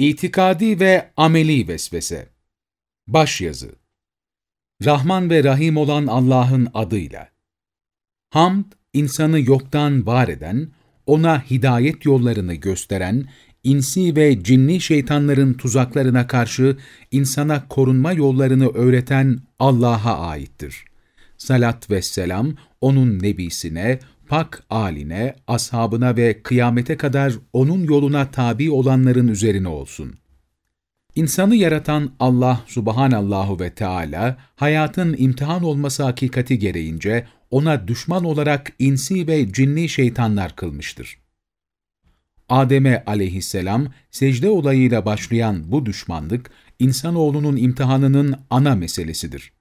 İtikadi ve ameli vesvese. Başyazı Rahman ve Rahim olan Allah'ın adıyla. Hamd, insanı yoktan var eden, ona hidayet yollarını gösteren, insi ve cinni şeytanların tuzaklarına karşı insana korunma yollarını öğreten Allah'a aittir. Salat ve selam, onun nebisine, pak aline, ashabına ve kıyamete kadar onun yoluna tabi olanların üzerine olsun. İnsanı yaratan Allah subhanallahu ve Teala, hayatın imtihan olması hakikati gereğince ona düşman olarak insi ve cinni şeytanlar kılmıştır. Adem'e aleyhisselam secde olayıyla başlayan bu düşmanlık, insanoğlunun imtihanının ana meselesidir.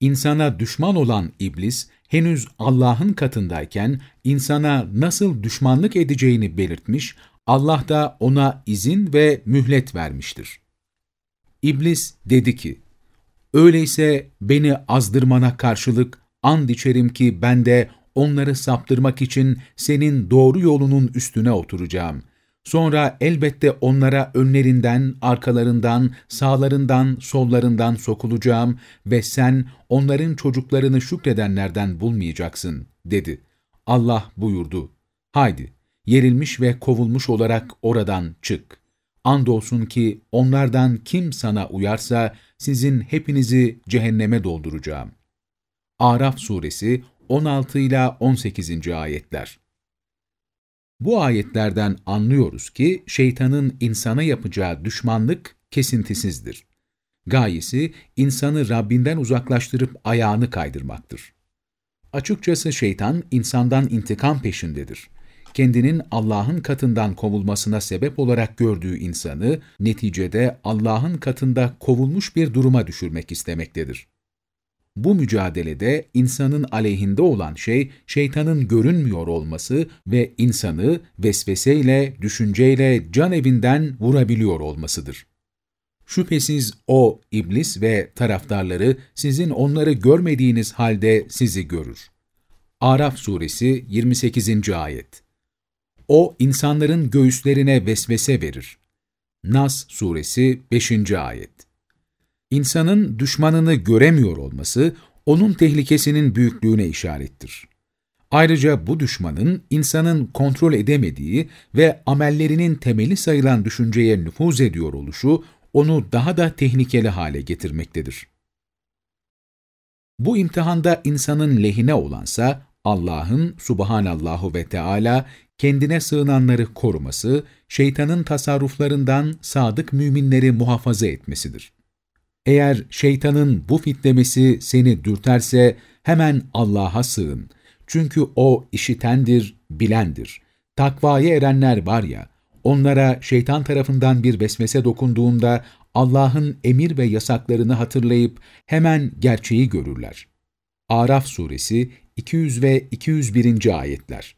İnsana düşman olan iblis, henüz Allah'ın katındayken insana nasıl düşmanlık edeceğini belirtmiş, Allah da ona izin ve mühlet vermiştir. İblis dedi ki, Öyleyse beni azdırmana karşılık and içerim ki ben de onları saptırmak için senin doğru yolunun üstüne oturacağım. Sonra elbette onlara önlerinden, arkalarından, sağlarından, sollarından sokulacağım ve sen onların çocuklarını şükredenlerden bulmayacaksın, dedi. Allah buyurdu, haydi, yerilmiş ve kovulmuş olarak oradan çık. Andolsun ki onlardan kim sana uyarsa, sizin hepinizi cehenneme dolduracağım. Araf suresi 16 ila 18. ayetler. Bu ayetlerden anlıyoruz ki şeytanın insana yapacağı düşmanlık kesintisizdir. Gayesi insanı Rabbinden uzaklaştırıp ayağını kaydırmaktır. Açıkçası şeytan insandan intikam peşindedir. Kendinin Allah'ın katından kovulmasına sebep olarak gördüğü insanı neticede Allah'ın katında kovulmuş bir duruma düşürmek istemektedir. Bu mücadelede insanın aleyhinde olan şey, şeytanın görünmüyor olması ve insanı vesveseyle, düşünceyle can evinden vurabiliyor olmasıdır. Şüphesiz o, iblis ve taraftarları sizin onları görmediğiniz halde sizi görür. Araf suresi 28. ayet O, insanların göğüslerine vesvese verir. Nas suresi 5. ayet İnsanın düşmanını göremiyor olması, onun tehlikesinin büyüklüğüne işarettir. Ayrıca bu düşmanın insanın kontrol edemediği ve amellerinin temeli sayılan düşünceye nüfuz ediyor oluşu, onu daha da tehlikeli hale getirmektedir. Bu imtihanda insanın lehine olansa, Allah'ın subhanallahu ve Teala kendine sığınanları koruması, şeytanın tasarruflarından sadık müminleri muhafaza etmesidir. Eğer şeytanın bu fitlemesi seni dürterse hemen Allah'a sığın. Çünkü O işitendir, bilendir. Takvaya erenler var ya, onlara şeytan tarafından bir vesvese dokunduğunda Allah'ın emir ve yasaklarını hatırlayıp hemen gerçeği görürler. Araf Suresi 200 ve 201. Ayetler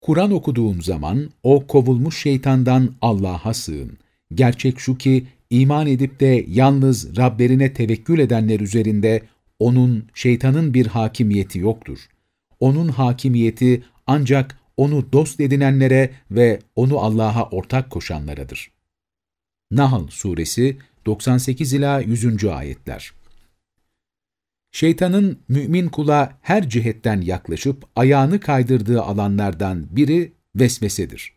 Kur'an okuduğum zaman o kovulmuş şeytandan Allah'a sığın. Gerçek şu ki iman edip de yalnız Rablerine tevekkül edenler üzerinde onun, şeytanın bir hakimiyeti yoktur. Onun hakimiyeti ancak onu dost edinenlere ve onu Allah'a ortak koşanlaradır. Nahl Suresi 98 ila 100. ayetler. Şeytanın mümin kula her cihetten yaklaşıp ayağını kaydırdığı alanlardan biri vesvesedir.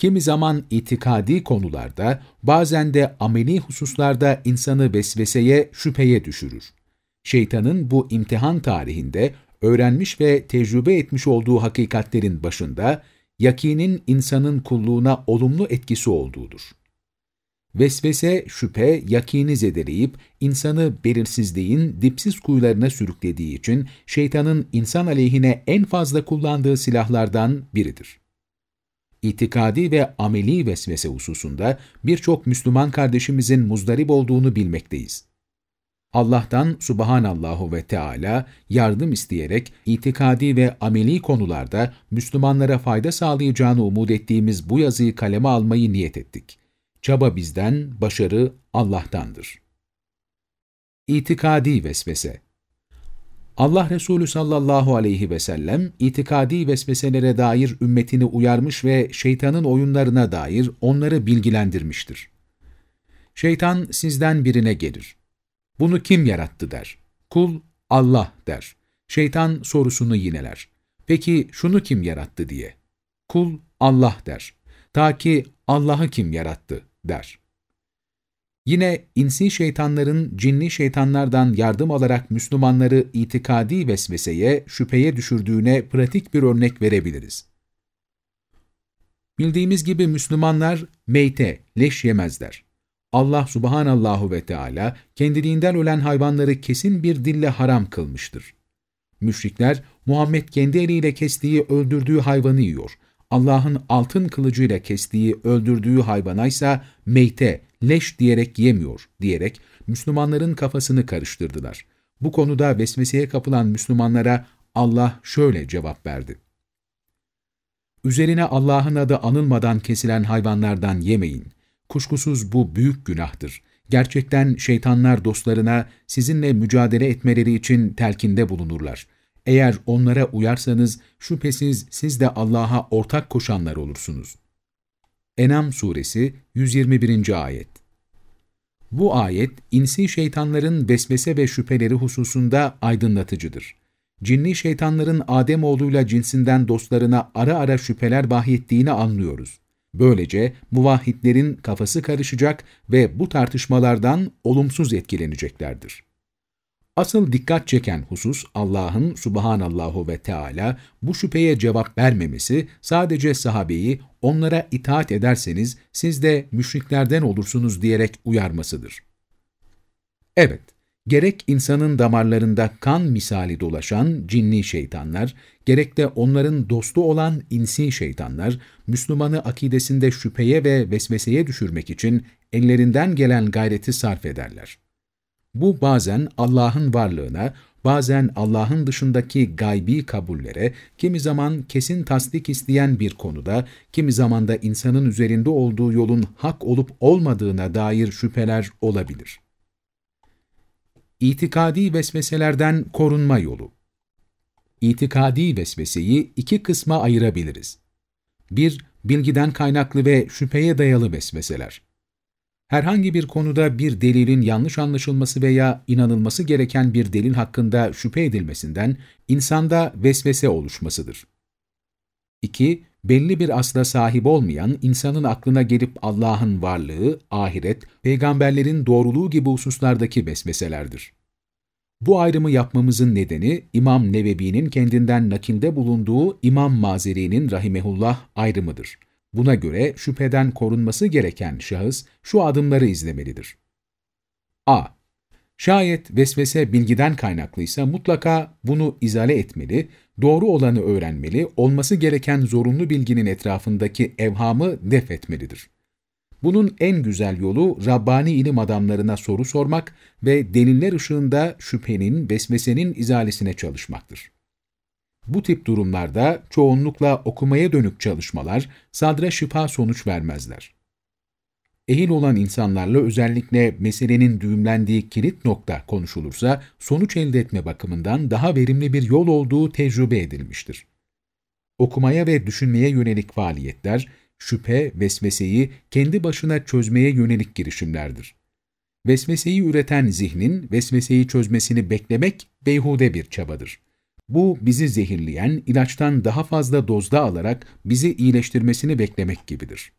Kimi zaman itikadi konularda, bazen de ameli hususlarda insanı vesveseye, şüpheye düşürür. Şeytanın bu imtihan tarihinde öğrenmiş ve tecrübe etmiş olduğu hakikatlerin başında, yakinin insanın kulluğuna olumlu etkisi olduğudur. Vesvese, şüphe, yakini zedeleyip insanı belirsizliğin dipsiz kuyularına sürüklediği için şeytanın insan aleyhine en fazla kullandığı silahlardan biridir itikadi ve ameli vesvese hususunda birçok Müslüman kardeşimizin muzdarip olduğunu bilmekteyiz. Allah'tan subhanallahu ve Teala yardım isteyerek itikadi ve ameli konularda Müslümanlara fayda sağlayacağını umut ettiğimiz bu yazıyı kaleme almayı niyet ettik. Çaba bizden, başarı Allah'tandır. İtikadi vesvese Allah Resulü sallallahu aleyhi ve sellem itikadi vesveselere dair ümmetini uyarmış ve şeytanın oyunlarına dair onları bilgilendirmiştir. Şeytan sizden birine gelir. Bunu kim yarattı der. Kul Allah der. Şeytan sorusunu yineler. Peki şunu kim yarattı diye. Kul Allah der. Ta ki Allah'ı kim yarattı der. Yine insi şeytanların cinli şeytanlardan yardım alarak Müslümanları itikadi vesveseye, şüpheye düşürdüğüne pratik bir örnek verebiliriz. Bildiğimiz gibi Müslümanlar meyte, leş yemezler. Allah subhanallahu ve Teala kendiliğinden ölen hayvanları kesin bir dille haram kılmıştır. Müşrikler Muhammed kendi eliyle kestiği, öldürdüğü hayvanı yiyor. Allah'ın altın kılıcıyla kestiği, öldürdüğü hayvanaysa meyte, leş diyerek yemiyor diyerek Müslümanların kafasını karıştırdılar. Bu konuda vesveseye kapılan Müslümanlara Allah şöyle cevap verdi. Üzerine Allah'ın adı anılmadan kesilen hayvanlardan yemeyin. Kuşkusuz bu büyük günahtır. Gerçekten şeytanlar dostlarına sizinle mücadele etmeleri için telkinde bulunurlar. Eğer onlara uyarsanız şüphesiz siz de Allah'a ortak koşanlar olursunuz. Enam Suresi 121. Ayet Bu ayet, insi şeytanların vesvese ve şüpheleri hususunda aydınlatıcıdır. Cinli şeytanların Ademoğluyla cinsinden dostlarına ara ara şüpheler vahyettiğini anlıyoruz. Böylece muvahhidlerin kafası karışacak ve bu tartışmalardan olumsuz etkileneceklerdir. Asıl dikkat çeken husus Allah'ın subhanallahu ve Teala bu şüpheye cevap vermemesi sadece sahabeyi onlara itaat ederseniz siz de müşriklerden olursunuz diyerek uyarmasıdır. Evet, gerek insanın damarlarında kan misali dolaşan cinni şeytanlar, gerek de onların dostu olan insi şeytanlar, Müslümanı akidesinde şüpheye ve vesveseye düşürmek için ellerinden gelen gayreti sarf ederler. Bu bazen Allah'ın varlığına, bazen Allah'ın dışındaki gaybi kabullere, kimi zaman kesin tasdik isteyen bir konuda, kimi zaman da insanın üzerinde olduğu yolun hak olup olmadığına dair şüpheler olabilir. İtikadi vesveselerden korunma yolu İtikadi vesveseyi iki kısma ayırabiliriz. 1- Bilgiden kaynaklı ve şüpheye dayalı vesveseler. Herhangi bir konuda bir delilin yanlış anlaşılması veya inanılması gereken bir delil hakkında şüphe edilmesinden insanda vesvese oluşmasıdır. 2. Belli bir asla sahip olmayan, insanın aklına gelip Allah'ın varlığı, ahiret, peygamberlerin doğruluğu gibi hususlardaki vesveselerdir. Bu ayrımı yapmamızın nedeni İmam Nevevi'nin kendinden nakilde bulunduğu İmam Mazeri'nin rahimehullah ayrımıdır. Buna göre şüpheden korunması gereken şahıs şu adımları izlemelidir. a. Şayet vesvese bilgiden kaynaklıysa mutlaka bunu izale etmeli, doğru olanı öğrenmeli, olması gereken zorunlu bilginin etrafındaki evhamı def etmelidir. Bunun en güzel yolu Rabbani ilim adamlarına soru sormak ve deliller ışığında şüphenin, vesvesenin izalesine çalışmaktır. Bu tip durumlarda çoğunlukla okumaya dönük çalışmalar sadra şifa sonuç vermezler. Ehil olan insanlarla özellikle meselenin düğümlendiği kilit nokta konuşulursa sonuç elde etme bakımından daha verimli bir yol olduğu tecrübe edilmiştir. Okumaya ve düşünmeye yönelik faaliyetler, şüphe, vesveseyi kendi başına çözmeye yönelik girişimlerdir. Vesveseyi üreten zihnin vesveseyi çözmesini beklemek beyhude bir çabadır. Bu bizi zehirleyen, ilaçtan daha fazla dozda alarak bizi iyileştirmesini beklemek gibidir.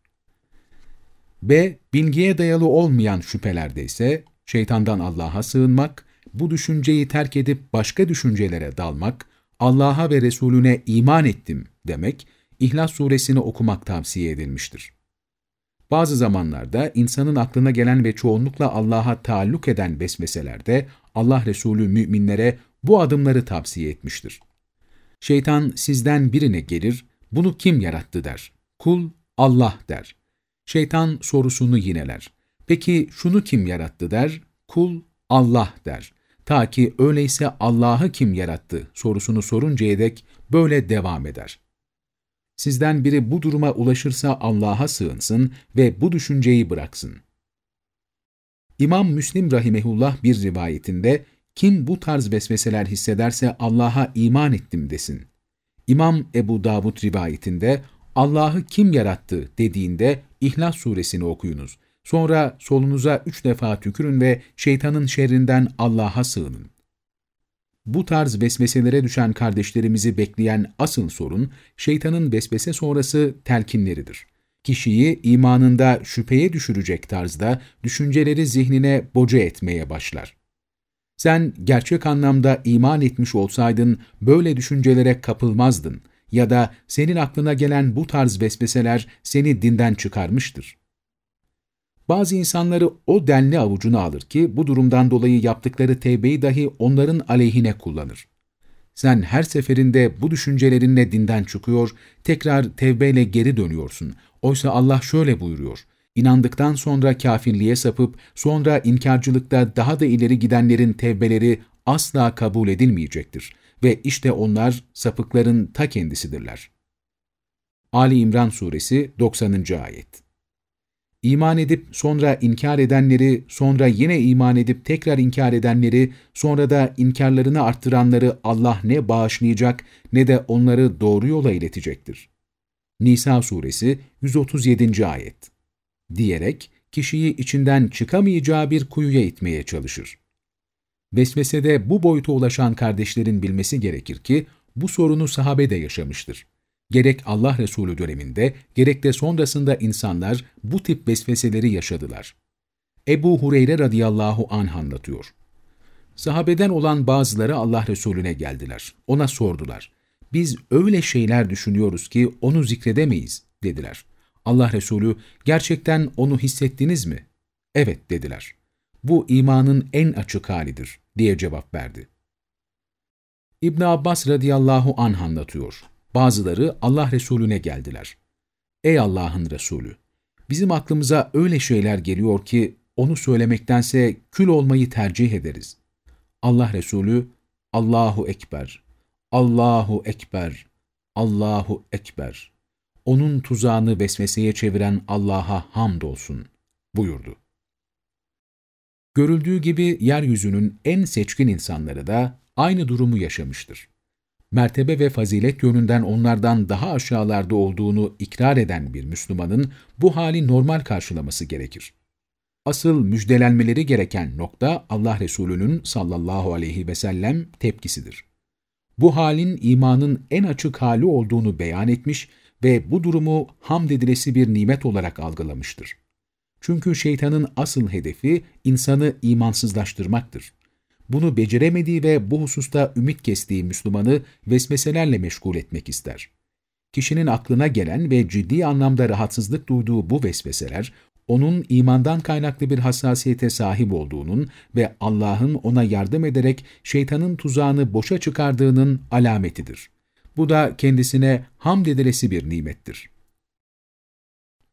B. Bilgiye dayalı olmayan şüphelerde ise şeytandan Allah'a sığınmak, bu düşünceyi terk edip başka düşüncelere dalmak, Allah'a ve Resulüne iman ettim demek, İhlas suresini okumak tavsiye edilmiştir. Bazı zamanlarda insanın aklına gelen ve çoğunlukla Allah'a taalluk eden vesveselerde Allah Resulü müminlere bu adımları tavsiye etmiştir. Şeytan sizden birine gelir, bunu kim yarattı der. Kul Allah der. Şeytan sorusunu yineler. Peki şunu kim yarattı der. Kul Allah der. Ta ki öyleyse Allah'ı kim yarattı sorusunu soruncaya dek böyle devam eder. Sizden biri bu duruma ulaşırsa Allah'a sığınsın ve bu düşünceyi bıraksın. İmam Müslim Rahimehullah bir rivayetinde kim bu tarz vesveseler hissederse Allah'a iman ettim desin. İmam Ebu Davud rivayetinde Allah'ı kim yarattı dediğinde İhlas suresini okuyunuz. Sonra solunuza üç defa tükürün ve şeytanın şerrinden Allah'a sığının. Bu tarz vesveselere düşen kardeşlerimizi bekleyen asıl sorun, şeytanın vesvese sonrası telkinleridir. Kişiyi imanında şüpheye düşürecek tarzda düşünceleri zihnine boca etmeye başlar. Sen gerçek anlamda iman etmiş olsaydın böyle düşüncelere kapılmazdın ya da senin aklına gelen bu tarz vesveseler seni dinden çıkarmıştır. Bazı insanları o denli avucuna alır ki bu durumdan dolayı yaptıkları tevbeyi dahi onların aleyhine kullanır. Sen her seferinde bu düşüncelerinle dinden çıkıyor, tekrar tevbeyle geri dönüyorsun. Oysa Allah şöyle buyuruyor, İnandıktan sonra kafirliğe sapıp sonra inkarcılıkta daha da ileri gidenlerin tevbeleri asla kabul edilmeyecektir. Ve işte onlar sapıkların ta kendisidirler. Ali İmran Suresi 90. Ayet İman edip sonra inkar edenleri, sonra yine iman edip tekrar inkar edenleri, sonra da inkarlarını arttıranları Allah ne bağışlayacak ne de onları doğru yola iletecektir. Nisa Suresi 137. Ayet diyerek kişiyi içinden çıkamayacağı bir kuyuya itmeye çalışır. Vesvesede bu boyuta ulaşan kardeşlerin bilmesi gerekir ki, bu sorunu sahabe de yaşamıştır. Gerek Allah Resulü döneminde, gerek de sonrasında insanlar bu tip vesveseleri yaşadılar. Ebu Hureyre radıyallahu anh anlatıyor. Sahabeden olan bazıları Allah Resulüne geldiler. Ona sordular. Biz öyle şeyler düşünüyoruz ki onu zikredemeyiz, dediler. Allah Resulü, gerçekten onu hissettiniz mi? Evet, dediler. Bu imanın en açık halidir, diye cevap verdi. İbn Abbas radıyallahu anh anlatıyor. Bazıları Allah Resulüne geldiler. Ey Allah'ın Resulü! Bizim aklımıza öyle şeyler geliyor ki onu söylemektense kül olmayı tercih ederiz. Allah Resulü, Allahu Ekber, Allahu Ekber, Allahu Ekber. Onun tuzağını vesveseye çeviren Allah'a hamdolsun buyurdu. Görüldüğü gibi yeryüzünün en seçkin insanları da aynı durumu yaşamıştır mertebe ve fazilet yönünden onlardan daha aşağılarda olduğunu ikrar eden bir Müslümanın bu hali normal karşılaması gerekir. Asıl müjdelenmeleri gereken nokta Allah Resulü'nün sallallahu aleyhi ve sellem tepkisidir. Bu halin imanın en açık hali olduğunu beyan etmiş ve bu durumu hamd edilesi bir nimet olarak algılamıştır. Çünkü şeytanın asıl hedefi insanı imansızlaştırmaktır bunu beceremediği ve bu hususta ümit kestiği Müslümanı vesveselerle meşgul etmek ister. Kişinin aklına gelen ve ciddi anlamda rahatsızlık duyduğu bu vesveseler, onun imandan kaynaklı bir hassasiyete sahip olduğunun ve Allah'ın ona yardım ederek şeytanın tuzağını boşa çıkardığının alametidir. Bu da kendisine hamd edilesi bir nimettir.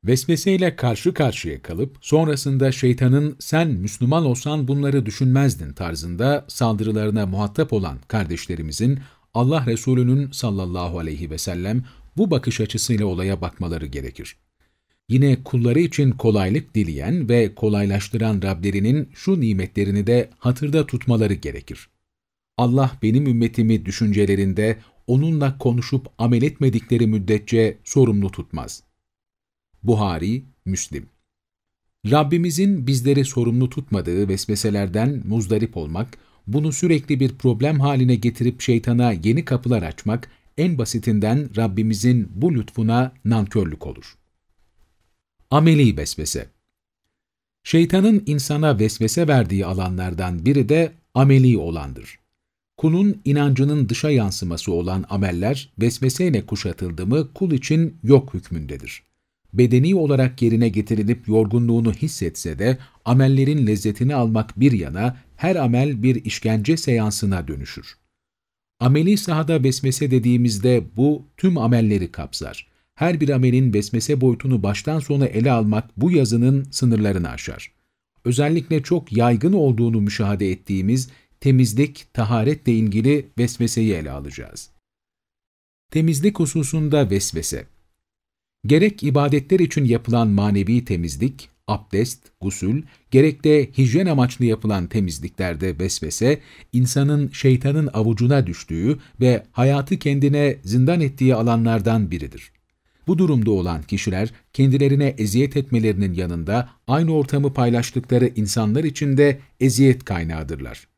Vesveseyle karşı karşıya kalıp sonrasında şeytanın sen Müslüman olsan bunları düşünmezdin tarzında saldırılarına muhatap olan kardeşlerimizin Allah Resulü'nün sallallahu aleyhi ve sellem bu bakış açısıyla olaya bakmaları gerekir. Yine kulları için kolaylık dileyen ve kolaylaştıran Rablerinin şu nimetlerini de hatırda tutmaları gerekir. Allah benim ümmetimi düşüncelerinde onunla konuşup amel etmedikleri müddetçe sorumlu tutmaz.'' Buhari, Müslim. Rabbimizin bizleri sorumlu tutmadığı vesveselerden muzdarip olmak, bunu sürekli bir problem haline getirip şeytana yeni kapılar açmak, en basitinden Rabbimizin bu lütfuna nankörlük olur. Ameli vesvese Şeytanın insana vesvese verdiği alanlardan biri de ameli olandır. Kulun inancının dışa yansıması olan ameller vesveseyle kuşatıldı mı kul için yok hükmündedir bedeni olarak yerine getirilip yorgunluğunu hissetse de amellerin lezzetini almak bir yana her amel bir işkence seansına dönüşür. Ameli sahada besmese dediğimizde bu tüm amelleri kapsar. Her bir amelin besmese boyutunu baştan sona ele almak bu yazının sınırlarını aşar. Özellikle çok yaygın olduğunu müşahede ettiğimiz temizlik, taharetle ilgili vesveseyi ele alacağız. Temizlik hususunda vesvese Gerek ibadetler için yapılan manevi temizlik, abdest, gusül, gerek de hijyen amaçlı yapılan temizliklerde vesvese, insanın şeytanın avucuna düştüğü ve hayatı kendine zindan ettiği alanlardan biridir. Bu durumda olan kişiler kendilerine eziyet etmelerinin yanında aynı ortamı paylaştıkları insanlar için de eziyet kaynağıdırlar.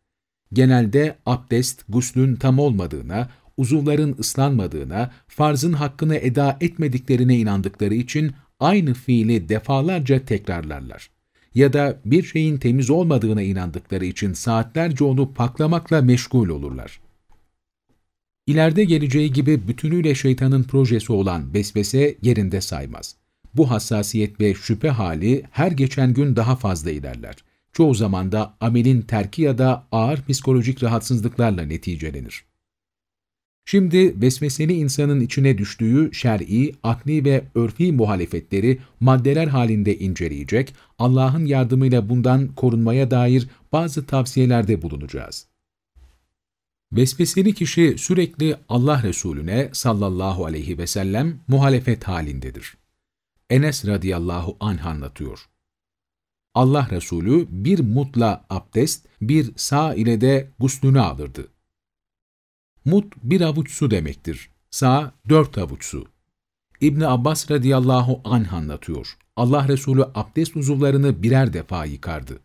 Genelde abdest, guslün tam olmadığına, uzuvların ıslanmadığına, farzın hakkını eda etmediklerine inandıkları için aynı fiili defalarca tekrarlarlar. Ya da bir şeyin temiz olmadığına inandıkları için saatlerce onu paklamakla meşgul olurlar. İleride geleceği gibi bütünüyle şeytanın projesi olan vesvese yerinde saymaz. Bu hassasiyet ve şüphe hali her geçen gün daha fazla ilerler. Çoğu zaman da amelin terki ya da ağır psikolojik rahatsızlıklarla neticelenir. Şimdi vesveseli insanın içine düştüğü şer'i, akli ve örfi muhalefetleri maddeler halinde inceleyecek, Allah'ın yardımıyla bundan korunmaya dair bazı tavsiyelerde bulunacağız. Vesveseli kişi sürekli Allah Resulüne sallallahu aleyhi ve sellem muhalefet halindedir. Enes radıyallahu anh anlatıyor. Allah Resulü bir mutla abdest, bir sağ ile de guslünü alırdı. Mut bir avuç su demektir. Sağ dört avuç su. İbni Abbas radıyallahu anh anlatıyor. Allah Resulü abdest uzuvlarını birer defa yıkardı.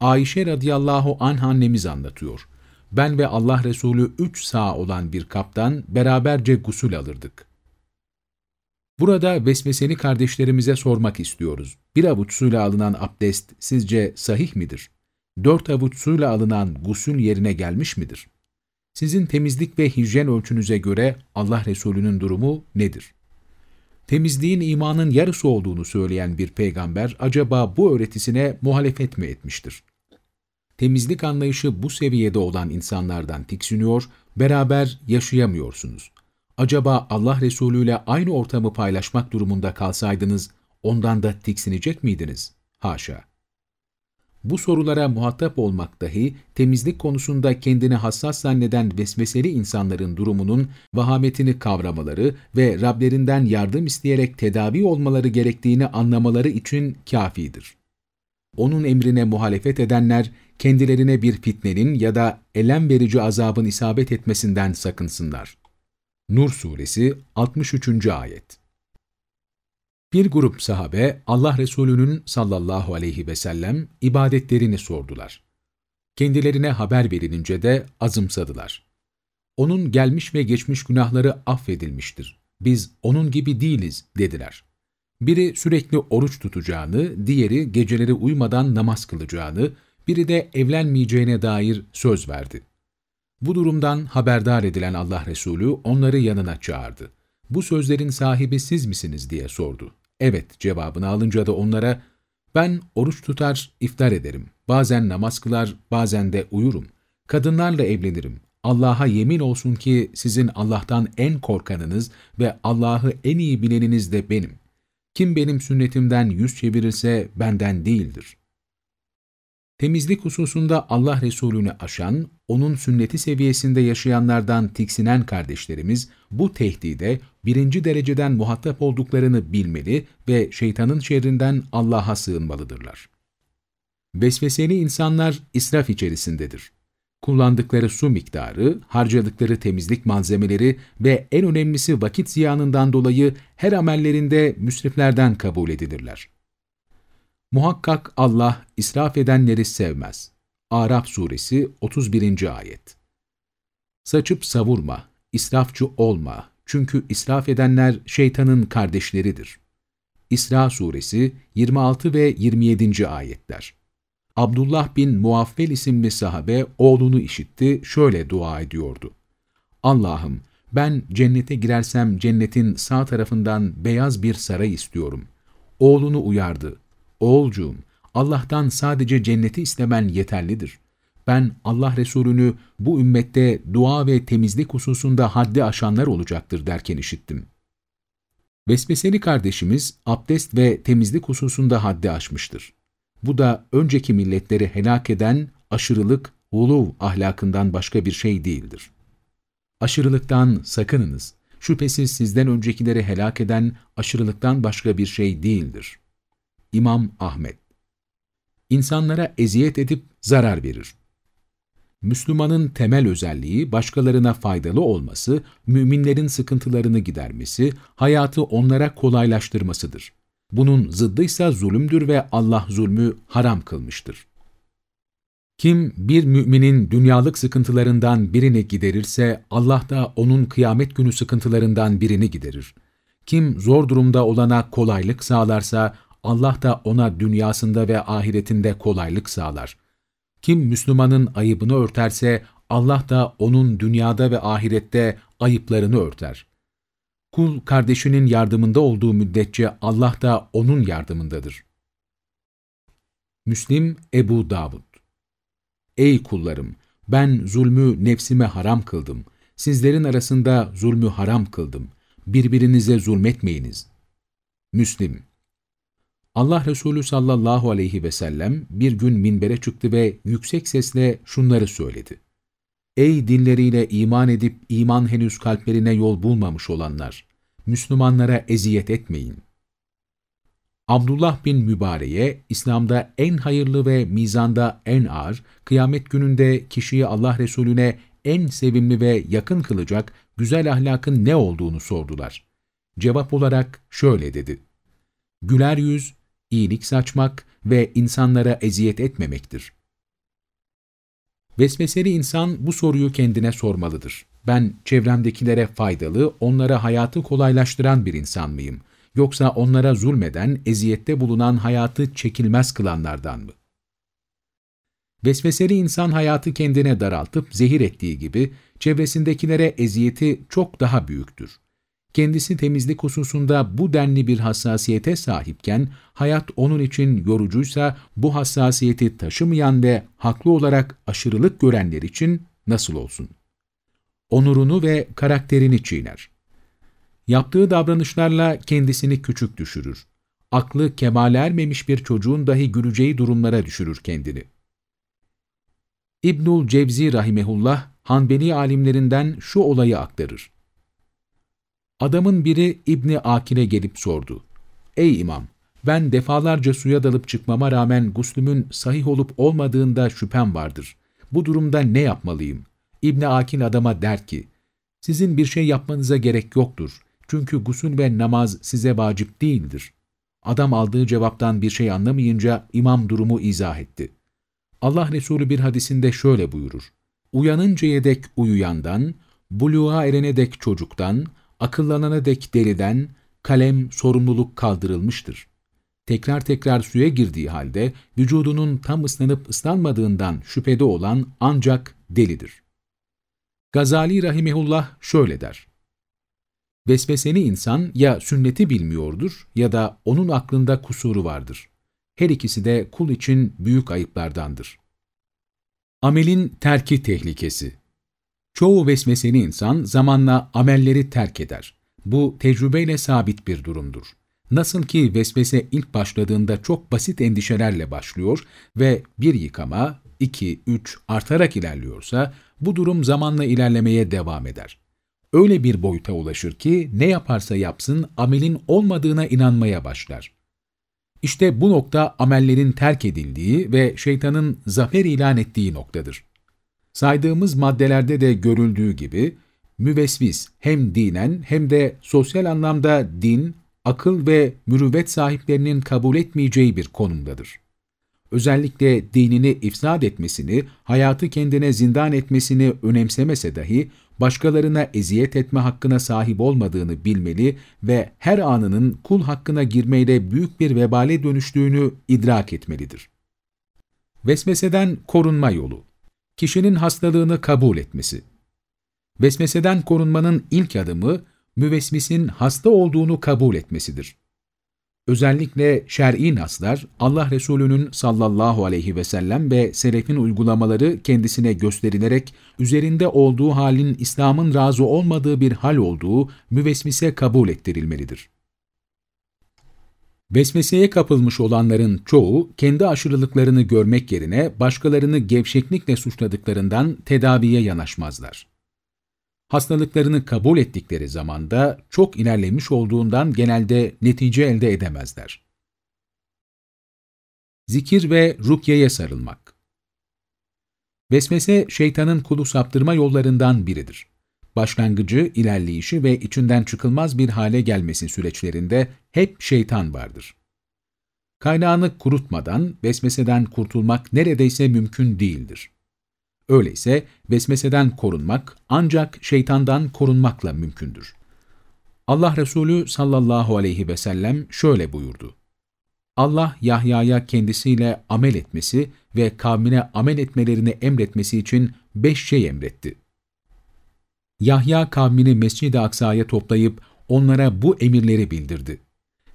Ayşe radıyallahu anh annemiz anlatıyor. Ben ve Allah Resulü üç sağ olan bir kaptan beraberce gusül alırdık. Burada vesveseli kardeşlerimize sormak istiyoruz. Bir avuç suyla alınan abdest sizce sahih midir? Dört avuç suyla alınan gusül yerine gelmiş midir? Sizin temizlik ve hijyen ölçünüze göre Allah Resulü'nün durumu nedir? Temizliğin imanın yarısı olduğunu söyleyen bir peygamber acaba bu öğretisine muhalefet mi etmiştir? Temizlik anlayışı bu seviyede olan insanlardan tiksiniyor, beraber yaşayamıyorsunuz. Acaba Allah Resulü ile aynı ortamı paylaşmak durumunda kalsaydınız, ondan da tiksinecek miydiniz? Haşa! Bu sorulara muhatap olmak dahi temizlik konusunda kendini hassas zanneden vesveseli insanların durumunun vahametini kavramaları ve Rablerinden yardım isteyerek tedavi olmaları gerektiğini anlamaları için kafidir. Onun emrine muhalefet edenler kendilerine bir fitnenin ya da elem verici azabın isabet etmesinden sakınsınlar. Nur Suresi 63. Ayet bir grup sahabe Allah Resulü'nün sallallahu aleyhi ve sellem ibadetlerini sordular. Kendilerine haber verilince de azımsadılar. Onun gelmiş ve geçmiş günahları affedilmiştir. Biz onun gibi değiliz dediler. Biri sürekli oruç tutacağını, diğeri geceleri uymadan namaz kılacağını, biri de evlenmeyeceğine dair söz verdi. Bu durumdan haberdar edilen Allah Resulü onları yanına çağırdı. Bu sözlerin sahibi siz misiniz diye sordu. Evet cevabını alınca da onlara, ben oruç tutar, iftar ederim. Bazen namaz kılar, bazen de uyurum. Kadınlarla evlenirim. Allah'a yemin olsun ki sizin Allah'tan en korkanınız ve Allah'ı en iyi bileniniz de benim. Kim benim sünnetimden yüz çevirirse benden değildir. Temizlik hususunda Allah Resulü'nü aşan, onun sünneti seviyesinde yaşayanlardan tiksinen kardeşlerimiz, bu tehdide birinci dereceden muhatap olduklarını bilmeli ve şeytanın şerrinden Allah'a sığınmalıdırlar. Vesveseli insanlar israf içerisindedir. Kullandıkları su miktarı, harcadıkları temizlik malzemeleri ve en önemlisi vakit ziyanından dolayı her amellerinde müsriflerden kabul edilirler. Muhakkak Allah israf edenleri sevmez. Araf suresi 31. ayet. Saçıp savurma, israfçı olma, çünkü israf edenler şeytanın kardeşleridir. İsra suresi 26 ve 27. ayetler. Abdullah bin Muaffel isimli sahabe oğlunu işitti, şöyle dua ediyordu. Allah'ım ben cennete girersem cennetin sağ tarafından beyaz bir saray istiyorum. Oğlunu uyardı. Oğulcuğum, Allah'tan sadece cenneti istemen yeterlidir. Ben Allah Resulü'nü bu ümmette dua ve temizlik hususunda haddi aşanlar olacaktır derken işittim. Vesveseli kardeşimiz abdest ve temizlik hususunda haddi aşmıştır. Bu da önceki milletleri helak eden aşırılık, uluv ahlakından başka bir şey değildir. Aşırılıktan sakınınız. Şüphesiz sizden öncekileri helak eden aşırılıktan başka bir şey değildir. İmam Ahmet İnsanlara eziyet edip zarar verir. Müslümanın temel özelliği başkalarına faydalı olması, müminlerin sıkıntılarını gidermesi, hayatı onlara kolaylaştırmasıdır. Bunun zıddıysa zulümdür ve Allah zulmü haram kılmıştır. Kim bir müminin dünyalık sıkıntılarından birini giderirse Allah da onun kıyamet günü sıkıntılarından birini giderir. Kim zor durumda olana kolaylık sağlarsa Allah da ona dünyasında ve ahiretinde kolaylık sağlar. Kim Müslümanın ayıbını örterse Allah da onun dünyada ve ahirette ayıplarını örter. Kul kardeşinin yardımında olduğu müddetçe Allah da onun yardımındadır. Müslim Ebu Davud Ey kullarım! Ben zulmü nefsime haram kıldım. Sizlerin arasında zulmü haram kıldım. Birbirinize zulmetmeyiniz. Müslim Allah Resulü sallallahu aleyhi ve sellem bir gün minbere çıktı ve yüksek sesle şunları söyledi. Ey dinleriyle iman edip iman henüz kalplerine yol bulmamış olanlar! Müslümanlara eziyet etmeyin. Abdullah bin Mübare'ye İslam'da en hayırlı ve mizanda en ağır, kıyamet gününde kişiyi Allah Resulüne en sevimli ve yakın kılacak güzel ahlakın ne olduğunu sordular. Cevap olarak şöyle dedi. Güler yüz, iyilik saçmak ve insanlara eziyet etmemektir. Vesveseli insan bu soruyu kendine sormalıdır. Ben çevremdekilere faydalı, onlara hayatı kolaylaştıran bir insan mıyım? Yoksa onlara zulmeden, eziyette bulunan hayatı çekilmez kılanlardan mı? Vesveseli insan hayatı kendine daraltıp zehir ettiği gibi, çevresindekilere eziyeti çok daha büyüktür. Kendisi temizlik hususunda bu denli bir hassasiyete sahipken, hayat onun için yorucuysa bu hassasiyeti taşımayan ve haklı olarak aşırılık görenler için nasıl olsun? Onurunu ve karakterini çiğner. Yaptığı davranışlarla kendisini küçük düşürür. Aklı kemale ermemiş bir çocuğun dahi güleceği durumlara düşürür kendini. İbnül Cevzi rahimehullah, Hanbeli alimlerinden şu olayı aktarır. Adamın biri İbni Akil'e gelip sordu. Ey imam, ben defalarca suya dalıp çıkmama rağmen guslümün sahih olup olmadığında şüphem vardır. Bu durumda ne yapmalıyım? İbni Akil adama der ki, sizin bir şey yapmanıza gerek yoktur. Çünkü gusül ve namaz size vacip değildir. Adam aldığı cevaptan bir şey anlamayınca imam durumu izah etti. Allah Resulü bir hadisinde şöyle buyurur. Uyanıncaya dek uyuyandan, buluğa erene dek çocuktan, akıllanana dek deliden, kalem sorumluluk kaldırılmıştır. Tekrar tekrar suya girdiği halde vücudunun tam ıslanıp ıslanmadığından şüphede olan ancak delidir. Gazali Rahimehullah şöyle der. Vesveseni insan ya sünneti bilmiyordur ya da onun aklında kusuru vardır. Her ikisi de kul için büyük ayıplardandır. Amelin terki tehlikesi Çoğu vesveseli insan zamanla amelleri terk eder. Bu tecrübeyle sabit bir durumdur. Nasıl ki vesvese ilk başladığında çok basit endişelerle başlıyor ve bir yıkama, iki, üç artarak ilerliyorsa bu durum zamanla ilerlemeye devam eder. Öyle bir boyuta ulaşır ki ne yaparsa yapsın amelin olmadığına inanmaya başlar. İşte bu nokta amellerin terk edildiği ve şeytanın zafer ilan ettiği noktadır. Saydığımız maddelerde de görüldüğü gibi, müvesvis hem dinen hem de sosyal anlamda din, akıl ve mürüvvet sahiplerinin kabul etmeyeceği bir konumdadır. Özellikle dinini ifsad etmesini, hayatı kendine zindan etmesini önemsemese dahi, başkalarına eziyet etme hakkına sahip olmadığını bilmeli ve her anının kul hakkına girmeyle büyük bir vebale dönüştüğünü idrak etmelidir. Vesveseden korunma yolu kişinin hastalığını kabul etmesi. Vesveseden korunmanın ilk adımı, müvesvisin hasta olduğunu kabul etmesidir. Özellikle şer'i naslar, Allah Resulü'nün sallallahu aleyhi ve sellem ve selefin uygulamaları kendisine gösterilerek, üzerinde olduğu halin İslam'ın razı olmadığı bir hal olduğu müvesvise kabul ettirilmelidir. Vesveseye kapılmış olanların çoğu, kendi aşırılıklarını görmek yerine başkalarını gevşeklikle suçladıklarından tedaviye yanaşmazlar. Hastalıklarını kabul ettikleri zamanda çok ilerlemiş olduğundan genelde netice elde edemezler. Zikir ve rukyeye sarılmak Vesvese, şeytanın kulu saptırma yollarından biridir. Başlangıcı, ilerleyişi ve içinden çıkılmaz bir hale gelmesi süreçlerinde hep şeytan vardır. Kaynağını kurutmadan vesveseden kurtulmak neredeyse mümkün değildir. Öyleyse vesveseden korunmak ancak şeytandan korunmakla mümkündür. Allah Resulü sallallahu aleyhi ve sellem şöyle buyurdu. Allah Yahya'ya kendisiyle amel etmesi ve kavmine amel etmelerini emretmesi için beş şey emretti. Yahya kavmini Mescid-i Aksa'ya toplayıp onlara bu emirleri bildirdi.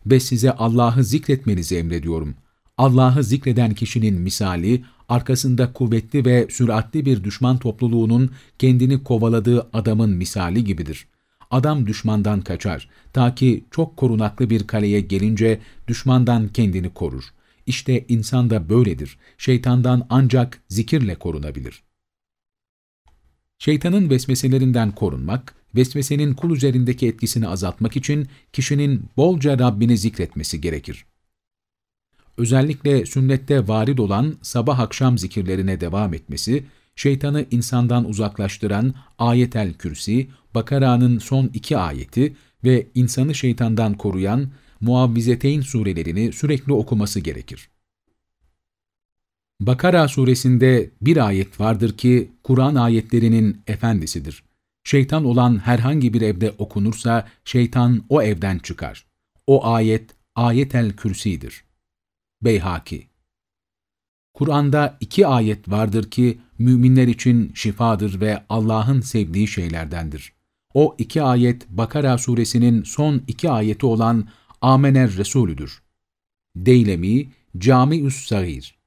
Ve size Allah'ı zikretmenizi emrediyorum. Allah'ı zikreden kişinin misali, arkasında kuvvetli ve süratli bir düşman topluluğunun kendini kovaladığı adamın misali gibidir. Adam düşmandan kaçar, ta ki çok korunaklı bir kaleye gelince düşmandan kendini korur. İşte insan da böyledir. Şeytandan ancak zikirle korunabilir. Şeytanın vesveselerinden korunmak, vesvesenin kul üzerindeki etkisini azaltmak için kişinin bolca Rabbini zikretmesi gerekir. Özellikle sünnette varid olan sabah akşam zikirlerine devam etmesi, şeytanı insandan uzaklaştıran ayetel kürsi, Bakara'nın son iki ayeti ve insanı şeytandan koruyan Muavvizeteyn surelerini sürekli okuması gerekir. Bakara suresinde bir ayet vardır ki Kur'an ayetlerinin efendisidir. Şeytan olan herhangi bir evde okunursa şeytan o evden çıkar. O ayet ayetel kürsidir. Beyhaki Kur'an'da iki ayet vardır ki müminler için şifadır ve Allah'ın sevdiği şeylerdendir. O iki ayet Bakara suresinin son iki ayeti olan Amener Resulüdür. Deylemi, Cami-ü's Sagir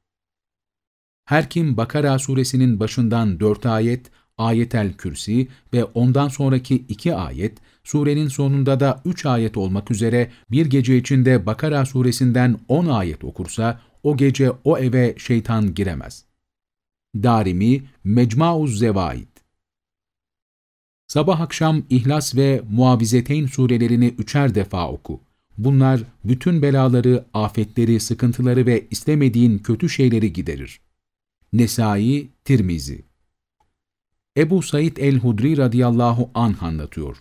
Her kim Bakara suresinin başından dört ayet, ayetel kürsi ve ondan sonraki iki ayet, surenin sonunda da üç ayet olmak üzere bir gece içinde Bakara suresinden on ayet okursa, o gece o eve şeytan giremez. Darimi, Mecmuuz Zevaid Sabah akşam İhlas ve Muavizeteyn surelerini üçer defa oku. Bunlar bütün belaları, afetleri, sıkıntıları ve istemediğin kötü şeyleri giderir. Nesai, Tirmizi Ebu Said el-Hudri radıyallahu anh anlatıyor.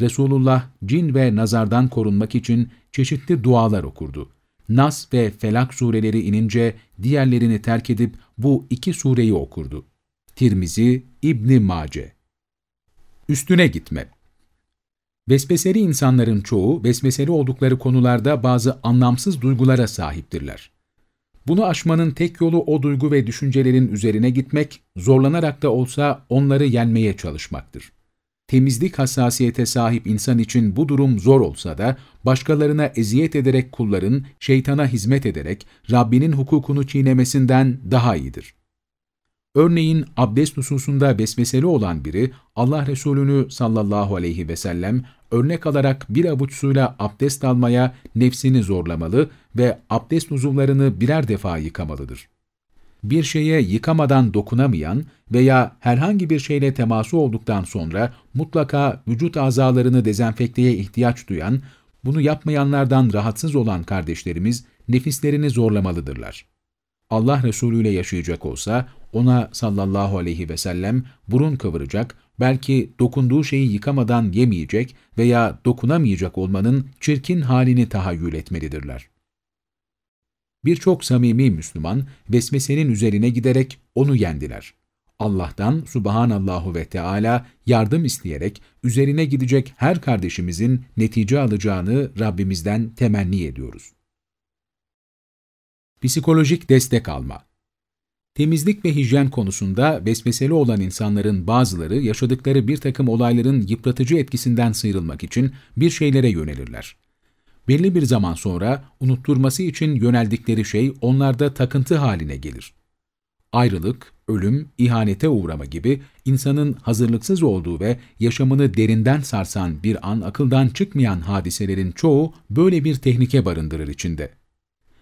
Resulullah cin ve nazardan korunmak için çeşitli dualar okurdu. Nas ve Felak sureleri inince diğerlerini terk edip bu iki sureyi okurdu. Tirmizi, İbni Mace Üstüne gitme Vesveseli insanların çoğu, vesveseli oldukları konularda bazı anlamsız duygulara sahiptirler. Bunu aşmanın tek yolu o duygu ve düşüncelerin üzerine gitmek, zorlanarak da olsa onları yenmeye çalışmaktır. Temizlik hassasiyete sahip insan için bu durum zor olsa da, başkalarına eziyet ederek kulların, şeytana hizmet ederek Rabbinin hukukunu çiğnemesinden daha iyidir. Örneğin abdest hususunda vesveseli olan biri Allah Resulü'nü sallallahu aleyhi ve sellem örnek alarak bir avuç suyla abdest almaya nefsini zorlamalı ve abdest uzuvlarını birer defa yıkamalıdır. Bir şeye yıkamadan dokunamayan veya herhangi bir şeyle teması olduktan sonra mutlaka vücut azalarını dezenfekteye ihtiyaç duyan, bunu yapmayanlardan rahatsız olan kardeşlerimiz nefislerini zorlamalıdırlar. Allah Resulü ile yaşayacak olsa ona sallallahu aleyhi ve sellem burun kıvıracak, belki dokunduğu şeyi yıkamadan yemeyecek veya dokunamayacak olmanın çirkin halini tahayyül etmelidirler. Birçok samimi Müslüman vesvesenin üzerine giderek onu yendiler. Allah'tan subhanallahu ve Teala yardım isteyerek üzerine gidecek her kardeşimizin netice alacağını Rabbimizden temenni ediyoruz. Psikolojik destek alma Temizlik ve hijyen konusunda vesveseli olan insanların bazıları yaşadıkları bir takım olayların yıpratıcı etkisinden sıyrılmak için bir şeylere yönelirler. Belli bir zaman sonra unutturması için yöneldikleri şey onlarda takıntı haline gelir. Ayrılık, ölüm, ihanete uğrama gibi insanın hazırlıksız olduğu ve yaşamını derinden sarsan bir an akıldan çıkmayan hadiselerin çoğu böyle bir tehlike barındırır içinde.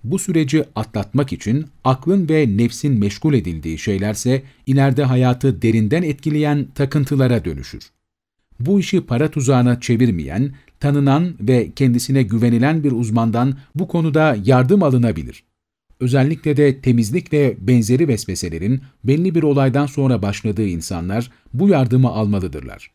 Bu süreci atlatmak için aklın ve nefsin meşgul edildiği şeylerse ileride hayatı derinden etkileyen takıntılara dönüşür. Bu işi para tuzağına çevirmeyen, tanınan ve kendisine güvenilen bir uzmandan bu konuda yardım alınabilir. özellikle de temizlik ve benzeri vesveselerin belli bir olaydan sonra başladığı insanlar bu yardımı almalıdırlar.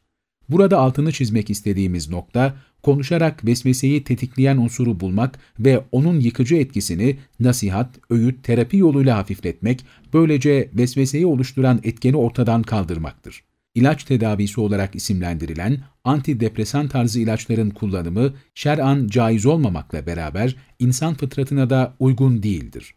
Burada altını çizmek istediğimiz nokta, konuşarak vesveseyi tetikleyen unsuru bulmak ve onun yıkıcı etkisini nasihat, öğüt, terapi yoluyla hafifletmek, böylece vesveseyi oluşturan etkeni ortadan kaldırmaktır. İlaç tedavisi olarak isimlendirilen antidepresan tarzı ilaçların kullanımı şer'an caiz olmamakla beraber insan fıtratına da uygun değildir.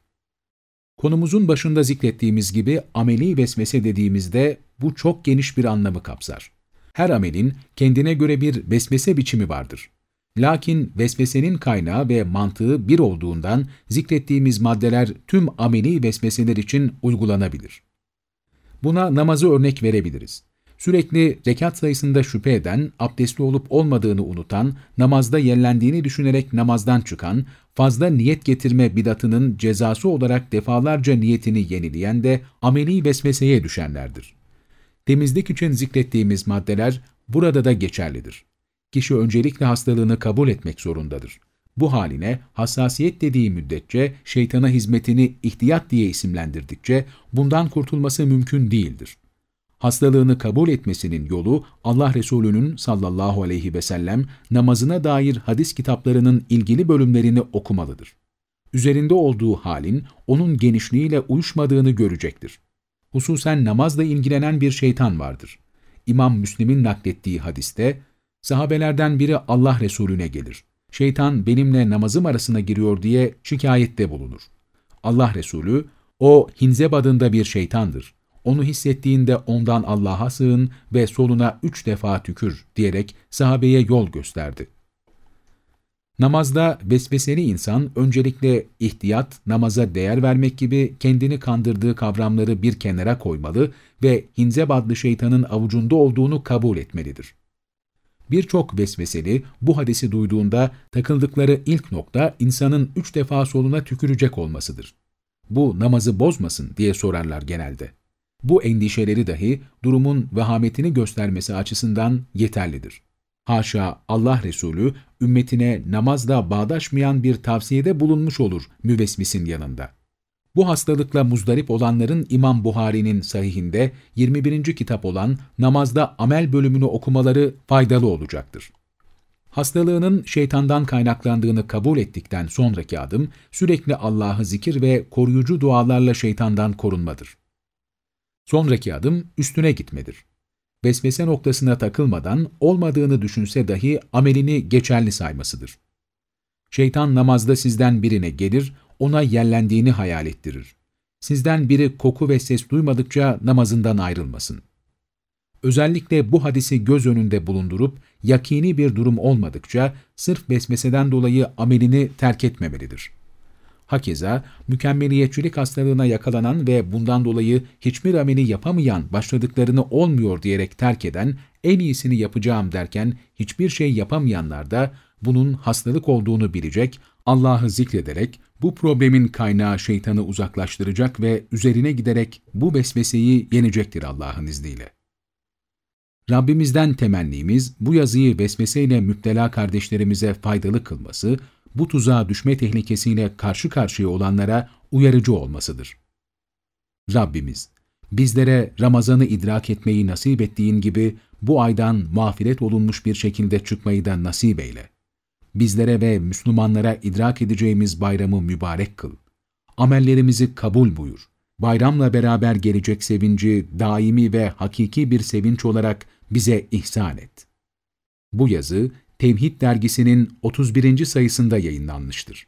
Konumuzun başında zikrettiğimiz gibi ameli vesvese dediğimizde bu çok geniş bir anlamı kapsar. Her amelin kendine göre bir vesvese biçimi vardır. Lakin vesvesenin kaynağı ve mantığı bir olduğundan zikrettiğimiz maddeler tüm ameli vesveseler için uygulanabilir. Buna namazı örnek verebiliriz. Sürekli rekat sayısında şüphe eden, abdestli olup olmadığını unutan, namazda yerlendiğini düşünerek namazdan çıkan, fazla niyet getirme bidatının cezası olarak defalarca niyetini yenileyen de ameli vesveseye düşenlerdir. Temizlik için zikrettiğimiz maddeler burada da geçerlidir. Kişi öncelikle hastalığını kabul etmek zorundadır. Bu haline hassasiyet dediği müddetçe şeytana hizmetini ihtiyat diye isimlendirdikçe bundan kurtulması mümkün değildir. Hastalığını kabul etmesinin yolu Allah Resulü'nün sallallahu aleyhi ve sellem namazına dair hadis kitaplarının ilgili bölümlerini okumalıdır. Üzerinde olduğu halin onun genişliğiyle uyuşmadığını görecektir. Hususen namazla ilgilenen bir şeytan vardır. İmam Müslim'in naklettiği hadiste, sahabelerden biri Allah Resulüne gelir. Şeytan benimle namazım arasına giriyor diye şikayette bulunur. Allah Resulü, o Hinzeb adında bir şeytandır. Onu hissettiğinde ondan Allah'a sığın ve soluna üç defa tükür diyerek sahabeye yol gösterdi. Namazda vesveseli insan öncelikle ihtiyat, namaza değer vermek gibi kendini kandırdığı kavramları bir kenara koymalı ve Hinzeb adlı şeytanın avucunda olduğunu kabul etmelidir. Birçok vesveseli bu hadisi duyduğunda takıldıkları ilk nokta insanın üç defa soluna tükürecek olmasıdır. Bu namazı bozmasın diye sorarlar genelde. Bu endişeleri dahi durumun vehametini göstermesi açısından yeterlidir. Haşa Allah Resulü ümmetine namazla bağdaşmayan bir tavsiyede bulunmuş olur müvesmisin yanında. Bu hastalıkla muzdarip olanların İmam Buhari'nin sahihinde 21. kitap olan namazda amel bölümünü okumaları faydalı olacaktır. Hastalığının şeytandan kaynaklandığını kabul ettikten sonraki adım sürekli Allah'ı zikir ve koruyucu dualarla şeytandan korunmadır. Sonraki adım üstüne gitmedir. Vesvese noktasına takılmadan olmadığını düşünse dahi amelini geçerli saymasıdır. Şeytan namazda sizden birine gelir, ona yerlendiğini hayal ettirir. Sizden biri koku ve ses duymadıkça namazından ayrılmasın. Özellikle bu hadisi göz önünde bulundurup yakini bir durum olmadıkça sırf vesveseden dolayı amelini terk etmemelidir. Hakeza mükemmeliyetçilik hastalığına yakalanan ve bundan dolayı hiçbir ameli yapamayan, başladıklarını olmuyor diyerek terk eden, en iyisini yapacağım derken hiçbir şey yapamayanlar da bunun hastalık olduğunu bilecek, Allah'ı zikrederek bu problemin kaynağı şeytanı uzaklaştıracak ve üzerine giderek bu vesveseyi yenecektir Allah'ın izniyle. Rabbimizden temennimiz bu yazıyı vesveseyle müptela kardeşlerimize faydalı kılması, bu tuzağa düşme tehlikesiyle karşı karşıya olanlara uyarıcı olmasıdır. Rabbimiz, bizlere Ramazan'ı idrak etmeyi nasip ettiğin gibi bu aydan mağfiret olunmuş bir şekilde çıkmayı da nasip eyle. Bizlere ve Müslümanlara idrak edeceğimiz bayramı mübarek kıl. Amellerimizi kabul buyur. Bayramla beraber gelecek sevinci daimi ve hakiki bir sevinç olarak bize ihsan et. Bu yazı Tevhid dergisinin 31. sayısında yayınlanmıştır.